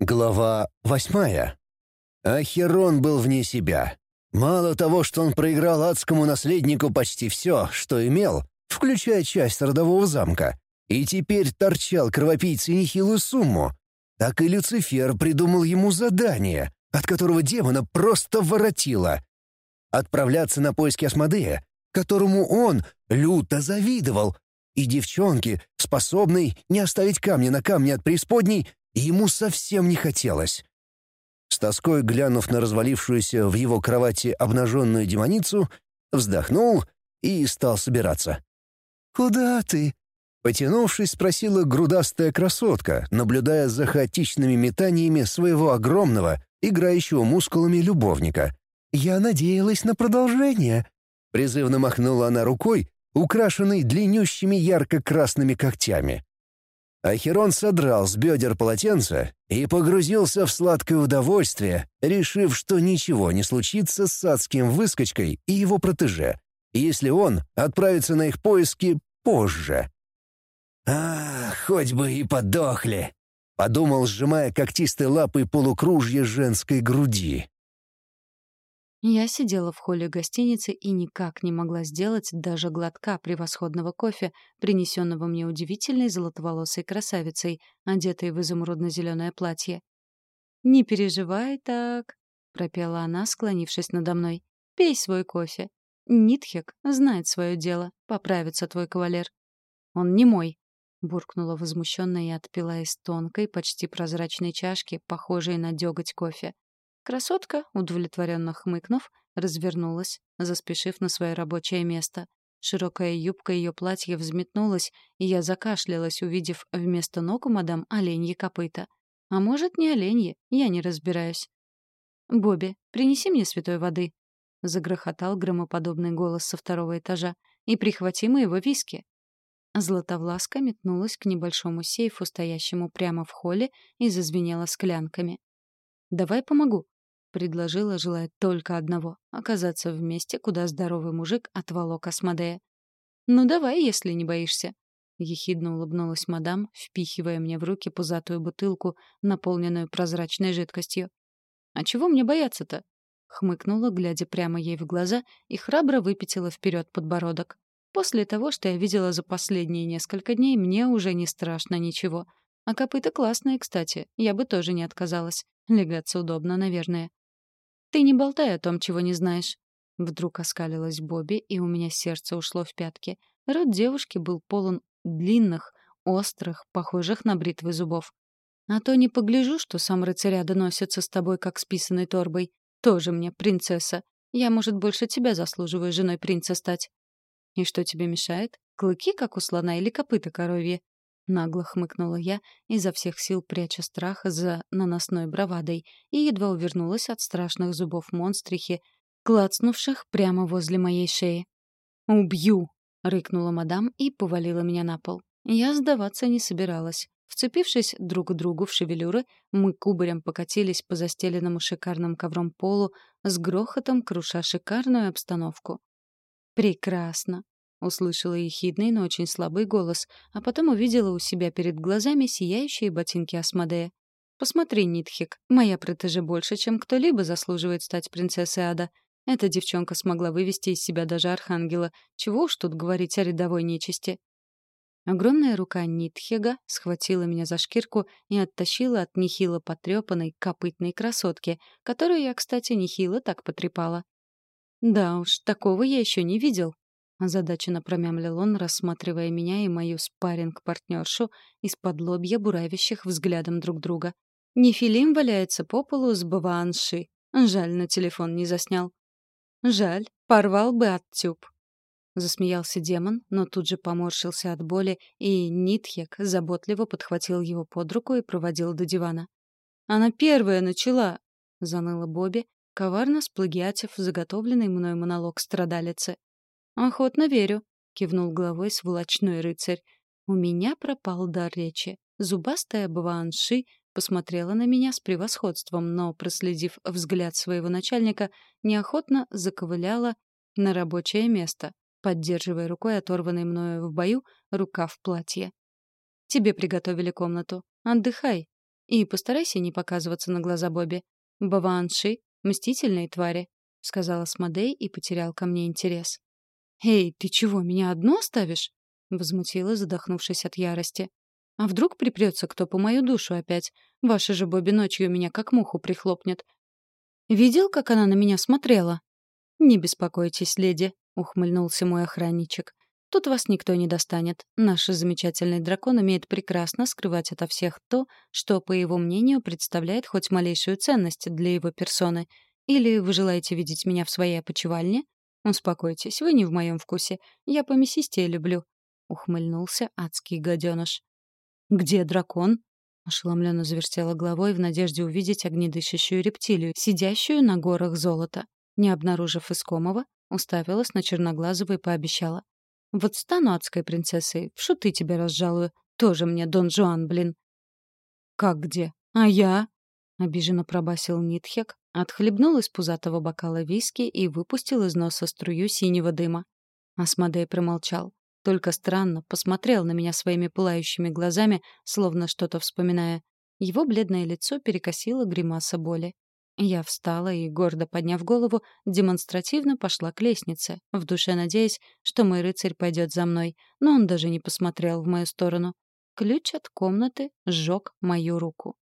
Глава восьмая. Ахерон был вне себя. Мало того, что он проиграл адскому наследнику почти все, что имел, включая часть родового замка, и теперь торчал кровопийце нехилую сумму, так и Люцифер придумал ему задание, от которого демона просто воротило. Отправляться на поиски Асмодея, которому он люто завидовал, и девчонки, способной не оставить камня на камне от преисподней, ему совсем не хотелось. С тоской глянув на развалившуюся в его кровати обнаженную демоницу, вздохнул и стал собираться. «Куда ты?» Потянувшись, спросила грудастая красотка, наблюдая за хаотичными метаниями своего огромного, играющего мускулами любовника. «Я надеялась на продолжение». Призывно махнула она рукой, украшенной длиннющими ярко-красными когтями. Ахерон содрал с бедер полотенце и погрузился в сладкое удовольствие, решив, что ничего не случится с адским выскочкой и его протеже, если он отправится на их поиски позже. «А, хоть бы и подохли!» — подумал, сжимая когтистой лапой полукружье женской груди. Я сидела в холле гостиницы и никак не могла сделать даже глотка превосходного кофе, принесенного мне удивительной золотоволосой красавицей, одетой в изумрудно-зеленое платье. «Не переживай так», — пропела она, склонившись надо мной. «Пей свой кофе. Нитхек знает свое дело, поправится твой кавалер». «Он не мой», — буркнула возмущенно и отпила из тонкой, почти прозрачной чашки, похожей на деготь кофе. Красотка, удовлетворенно хмыкнув, развернулась, заспешив на свое рабочее место. Широкая юбка ее платья взметнулась, и я закашлялась, увидев вместо ног у мадам оленьи копыта. А может, не оленьи, я не разбираюсь. «Бобби, принеси мне святой воды», — загрохотал громоподобный голос со второго этажа, «и прихвати моего виски». Златовласка метнулась к небольшому сейфу, стоящему прямо в холле, и зазвенела склянками. «Давай помогу», — предложила, желая только одного — оказаться в месте, куда здоровый мужик отволок Асмодея. «Ну давай, если не боишься», — ехидно улыбнулась мадам, впихивая мне в руки пузатую бутылку, наполненную прозрачной жидкостью. «А чего мне бояться-то?» — хмыкнула, глядя прямо ей в глаза, и храбро выпятила вперед подбородок. «После того, что я видела за последние несколько дней, мне уже не страшно ничего. А копыта классные, кстати, я бы тоже не отказалась. Легаться удобно, наверное. «Ты не болтай о том, чего не знаешь». Вдруг оскалилась Бобби, и у меня сердце ушло в пятки. Рот девушки был полон длинных, острых, похожих на бритвы зубов. А то не погляжу, что сам рыцаряда носится с тобой, как с писаной торбой. Тоже мне принцесса. Я, может, больше тебя заслуживаю женой принца стать. И что тебе мешает? Клыки, как у слона, или копыта коровье? Нагло хмыкнула я, изо всех сил пряча страх за наносной бравадой, и едва увернулась от страшных зубов монстрихи, клацнувших прямо возле моей шеи. «Убью!» — рыкнула мадам и повалила меня на пол. Я сдаваться не собиралась. Вцепившись друг к другу в шевелюры, мы кубарем покатились по застеленному шикарным ковром полу, с грохотом круша шикарную обстановку. «Прекрасно!» Услышала ехидный, но очень слабый голос, а потом увидела у себя перед глазами сияющие ботинки Асмодея. «Посмотри, Нитхик, моя протеже больше, чем кто-либо заслуживает стать принцессой Ада. Эта девчонка смогла вывести из себя даже Архангела. Чего уж тут говорить о рядовой нечисти?» Огромная рука Нитхега схватила меня за шкирку и оттащила от нехило потрепанной копытной красотки, которую я, кстати, нехило так потрепала. Да уж, такого я еще не видел. Озадаченно промямлил он, рассматривая меня и мою спарринг-партнершу из-под лобья буравящих взглядом друг друга. Нефилим валяется по полу с баванши. Жаль, на телефон не заснял. Жаль, порвал бы от тюб. Засмеялся демон, но тут же поморщился от боли, и Нитхек заботливо подхватил его под руку и проводил до дивана. «Она первая начала!» — заныла Бобби, коварно сплагиатив заготовленный мной монолог страдалицы. «Охотно верю», — кивнул головой сволочной рыцарь. У меня пропал дар речи. Зубастая Баванши посмотрела на меня с превосходством, но, проследив взгляд своего начальника, неохотно заковыляла на рабочее место, поддерживая рукой оторванный мною в бою рукав платья. «Тебе приготовили комнату. Отдыхай», И постарайся не показываться на глаза Бобби. Баванши — мстительные твари», — сказала Смодей и потерял ко мне интерес. «Эй, ты чего, меня одну оставишь?» — возмутилась, задохнувшись от ярости. «А вдруг припрется кто по мою душу опять? Ваша же Бобби ночью меня как муху прихлопнет. Видел, как она на меня смотрела?» «Не беспокойтесь, леди», — ухмыльнулся мой охранничек. «Тут вас никто не достанет. Наш замечательный дракон умеет прекрасно скрывать ото всех то, что, по его мнению, представляет хоть малейшую ценность для его персоны. Или вы желаете видеть меня в своей опочивальне? Успокойтесь, вы не в моем вкусе. Я по мясистее люблю», — ухмыльнулся адский гаденыш. «Где дракон?» Ошеломленно завертела головой в надежде увидеть огнедышащую рептилию, сидящую на горах золота. Не обнаружив искомого, уставилась на черноглазого и пообещала. «Вот стану адской принцессой, в шуты тебя разжалую. Тоже мне Дон Жуан, блин». «Как где? А я?» — обиженно пробасил Нитхек, отхлебнул из пузатого бокала виски и выпустил из носа струю синего дыма. Асмодей промолчал. Только странно посмотрел на меня своими пылающими глазами, словно что-то вспоминая. Его бледное лицо перекосило гримаса боли. Я встала и, гордо подняв голову, демонстративно пошла к лестнице, в душе надеясь, что мой рыцарь пойдет за мной, но он даже не посмотрел в мою сторону. Ключ от комнаты сжег мою руку.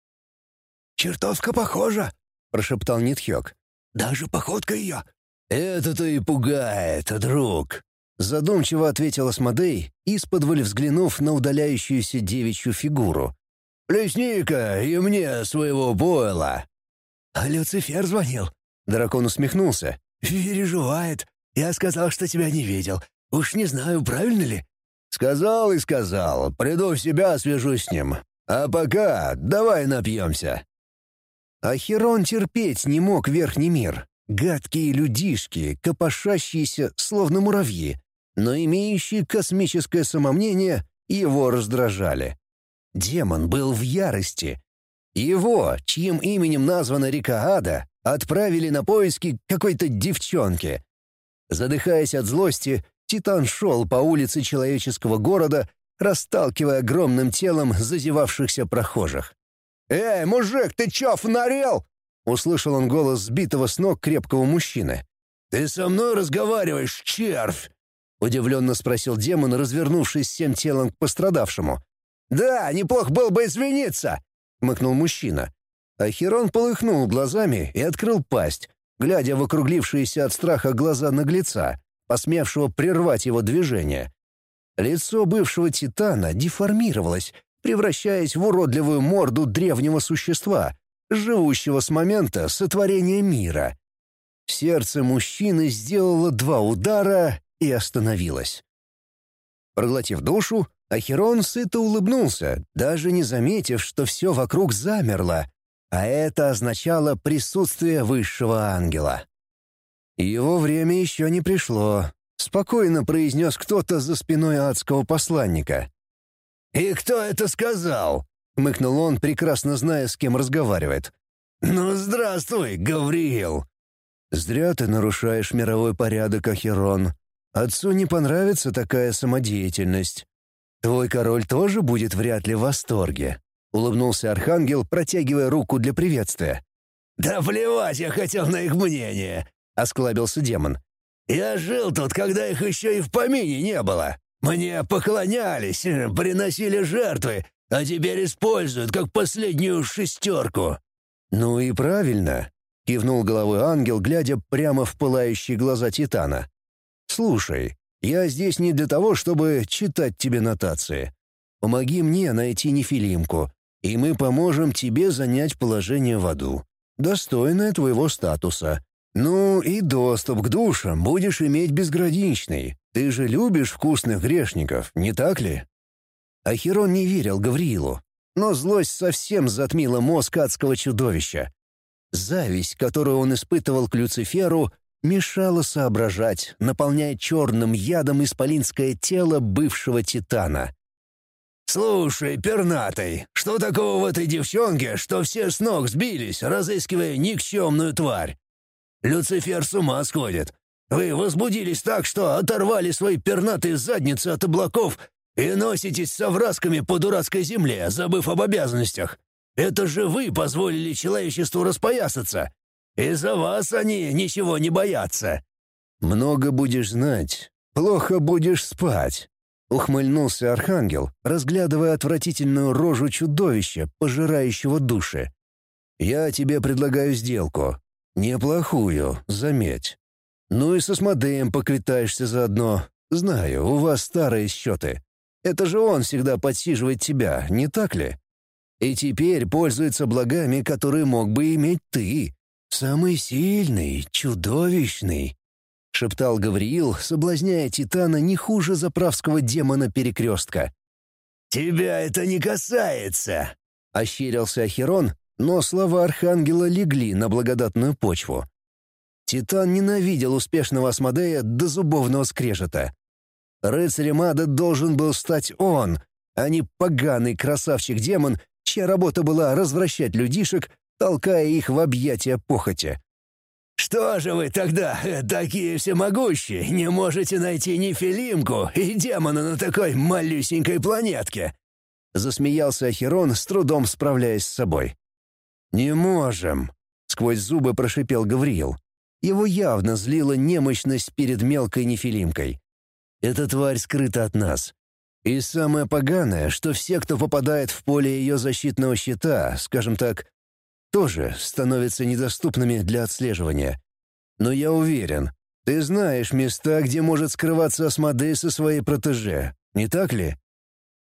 «Чертовка похожа!» — прошептал Нитхёк. «Даже походка ее!» «Это-то и пугает, друг!» Задумчиво ответила Смодей, из-под взглянув на удаляющуюся девичью фигуру. «Плесни-ка и мне своего бойла!» «А Люцифер звонил?» Дракон усмехнулся. «Переживает. Я сказал, что тебя не видел. Уж не знаю, правильно ли?» «Сказал и сказал. Приду в себя, свяжусь с ним. А пока давай напьемся». Ахерон терпеть не мог верхний мир. Гадкие людишки, копошащиеся, словно муравьи, но имеющие космическое самомнение, его раздражали. Демон был в ярости, его, чьим именем названа река Ада, отправили на поиски какой-то девчонки. Задыхаясь от злости, Титан шел по улице человеческого города, расталкивая огромным телом зазевавшихся прохожих. «Эй, мужик, ты чё, фонарел?» — услышал он голос сбитого с ног крепкого мужчины. «Ты со мной разговариваешь, червь?» — удивленно спросил демон, развернувшись всем телом к пострадавшему. «Да, неплохо было бы извиниться!» — хмыкнул мужчина. Ахерон полыхнул глазами и открыл пасть, глядя в округлившиеся от страха глаза наглеца, посмевшего прервать его движение. Лицо бывшего титана деформировалось, превращаясь в уродливую морду древнего существа, живущего с момента сотворения мира. Сердце мужчины сделало два удара и остановилось. Проглотив душу, Ахерон сыто улыбнулся, даже не заметив, что все вокруг замерло, а это означало присутствие высшего ангела. «Его время еще не пришло», — спокойно произнес кто-то за спиной адского посланника. «И кто это сказал?» — мыкнул он, прекрасно зная, с кем разговаривает. «Ну, здравствуй, Гавриил!» «Зря ты нарушаешь мировой порядок, Ахерон. Отцу не понравится такая самодеятельность. «Твой король тоже будет вряд ли в восторге», — улыбнулся Архангел, протягивая руку для приветствия. «Да плевать я хотел на их мнение», — осклабился демон. «Я жил тут, когда их еще и в помине не было. Мне поклонялись, приносили жертвы, а теперь используют как последнюю шестерку». «Ну и правильно», — кивнул головой ангел, глядя прямо в пылающие глаза Титана. «Слушай, я здесь не для того, чтобы читать тебе нотации. Помоги мне найти нефилимку, и мы поможем тебе занять положение в аду, достойное твоего статуса. Ну и доступ к душам будешь иметь безграничный. Ты же любишь вкусных грешников, не так ли?» Ахирон не верил Гавриилу, но злость совсем затмила мозг адского чудовища. Зависть, которую он испытывал к Люциферу, мешало соображать, наполняя черным ядом исполинское тело бывшего титана. «Слушай, пернатый, что такого в этой девчонке, что все с ног сбились, разыскивая никчемную тварь? Люцифер с ума сходит. Вы возбудились так, что оторвали свои пернатые задницы от облаков и носитесь с овразками по дурацкой земле, забыв об обязанностях. Это же вы позволили человечеству распоясаться. Из-за вас они ничего не боятся». «Много будешь знать, плохо будешь спать», — ухмыльнулся Архангел, разглядывая отвратительную рожу чудовища, пожирающего души. «Я тебе предлагаю сделку. Неплохую, заметь. Ну и со Смодеем поквитаешься заодно. Знаю, у вас старые счеты. Это же он всегда подсиживает тебя, не так ли? И теперь пользуется благами, которые мог бы иметь ты. Самый сильный, чудовищный. — шептал Гавриил, соблазняя Титана не хуже заправского демона перекрестка. «Тебя это не касается!» — ощерился Ахерон, но слова Архангела легли на благодатную почву. Титан ненавидел успешного Асмодея до зубовного скрежета. Рыцарем ада должен был стать он, а не поганый красавчик-демон, чья работа была развращать людишек, толкая их в объятия похоти. «Что же вы тогда, э, такие всемогущие, не можете найти ни Филимку и демона на такой малюсенькой планетке?» Засмеялся Ахерон, с трудом справляясь с собой. «Не можем», — сквозь зубы прошипел Гавриил. Его явно злила немощность перед мелкой нефилимкой. «Эта тварь скрыта от нас. И самое поганое, что все, кто попадает в поле ее защитного щита, скажем так, тоже становятся недоступными для отслеживания. Но я уверен, ты знаешь места, где может скрываться Асмодей со своей протеже, не так ли?»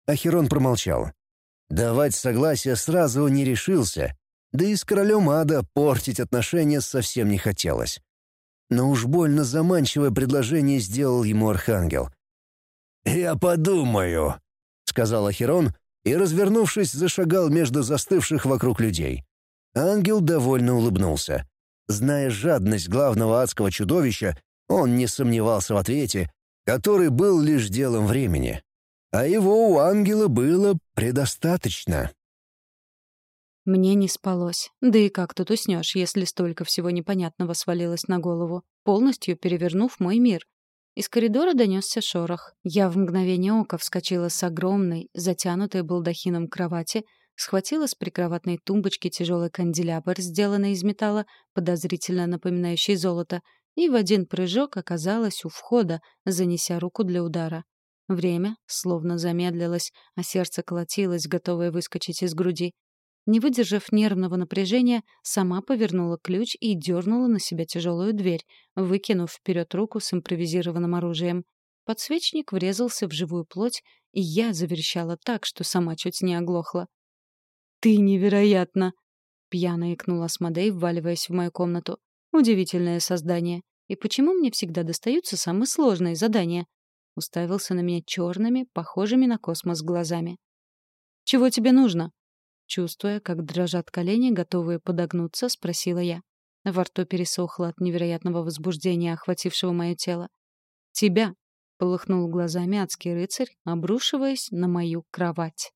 Ахерон промолчал. Давать согласие сразу не решился, да и с королем ада портить отношения совсем не хотелось. Но уж больно заманчивое предложение сделал ему Архангел. «Я подумаю», — сказал Ахерон и, развернувшись, зашагал между застывших вокруг людей. Ангел довольно улыбнулся. Зная жадность главного адского чудовища, он не сомневался в ответе, который был лишь делом времени. А его у ангела было предостаточно. Мне не спалось. Да и как тут уснешь, если столько всего непонятного свалилось на голову, полностью перевернув мой мир? Из коридора донесся шорох. Я в мгновение ока вскочила с огромной, затянутой балдахином кровати — схватила с прикроватной тумбочки тяжелый канделябр, сделанный из металла, подозрительно напоминающий золото, и в один прыжок оказалась у входа, занеся руку для удара. Время словно замедлилось, а сердце колотилось, готовое выскочить из груди. Не выдержав нервного напряжения, сама повернула ключ и дернула на себя тяжелую дверь, выкинув вперед руку с импровизированным оружием. Подсвечник врезался в живую плоть, и я заверещала так, что сама чуть не оглохла. «Ты невероятно!» — пьяно икнула Асмодей, вваливаясь в мою комнату. «Удивительное создание. И почему мне всегда достаются самые сложные задания?» Уставился на меня черными, похожими на космос глазами. «Чего тебе нужно?» Чувствуя, как дрожат колени, готовые подогнуться, спросила я. Во рту пересохло от невероятного возбуждения, охватившего мое тело. «Тебя!» — полыхнул глазами адский рыцарь, обрушиваясь на мою кровать.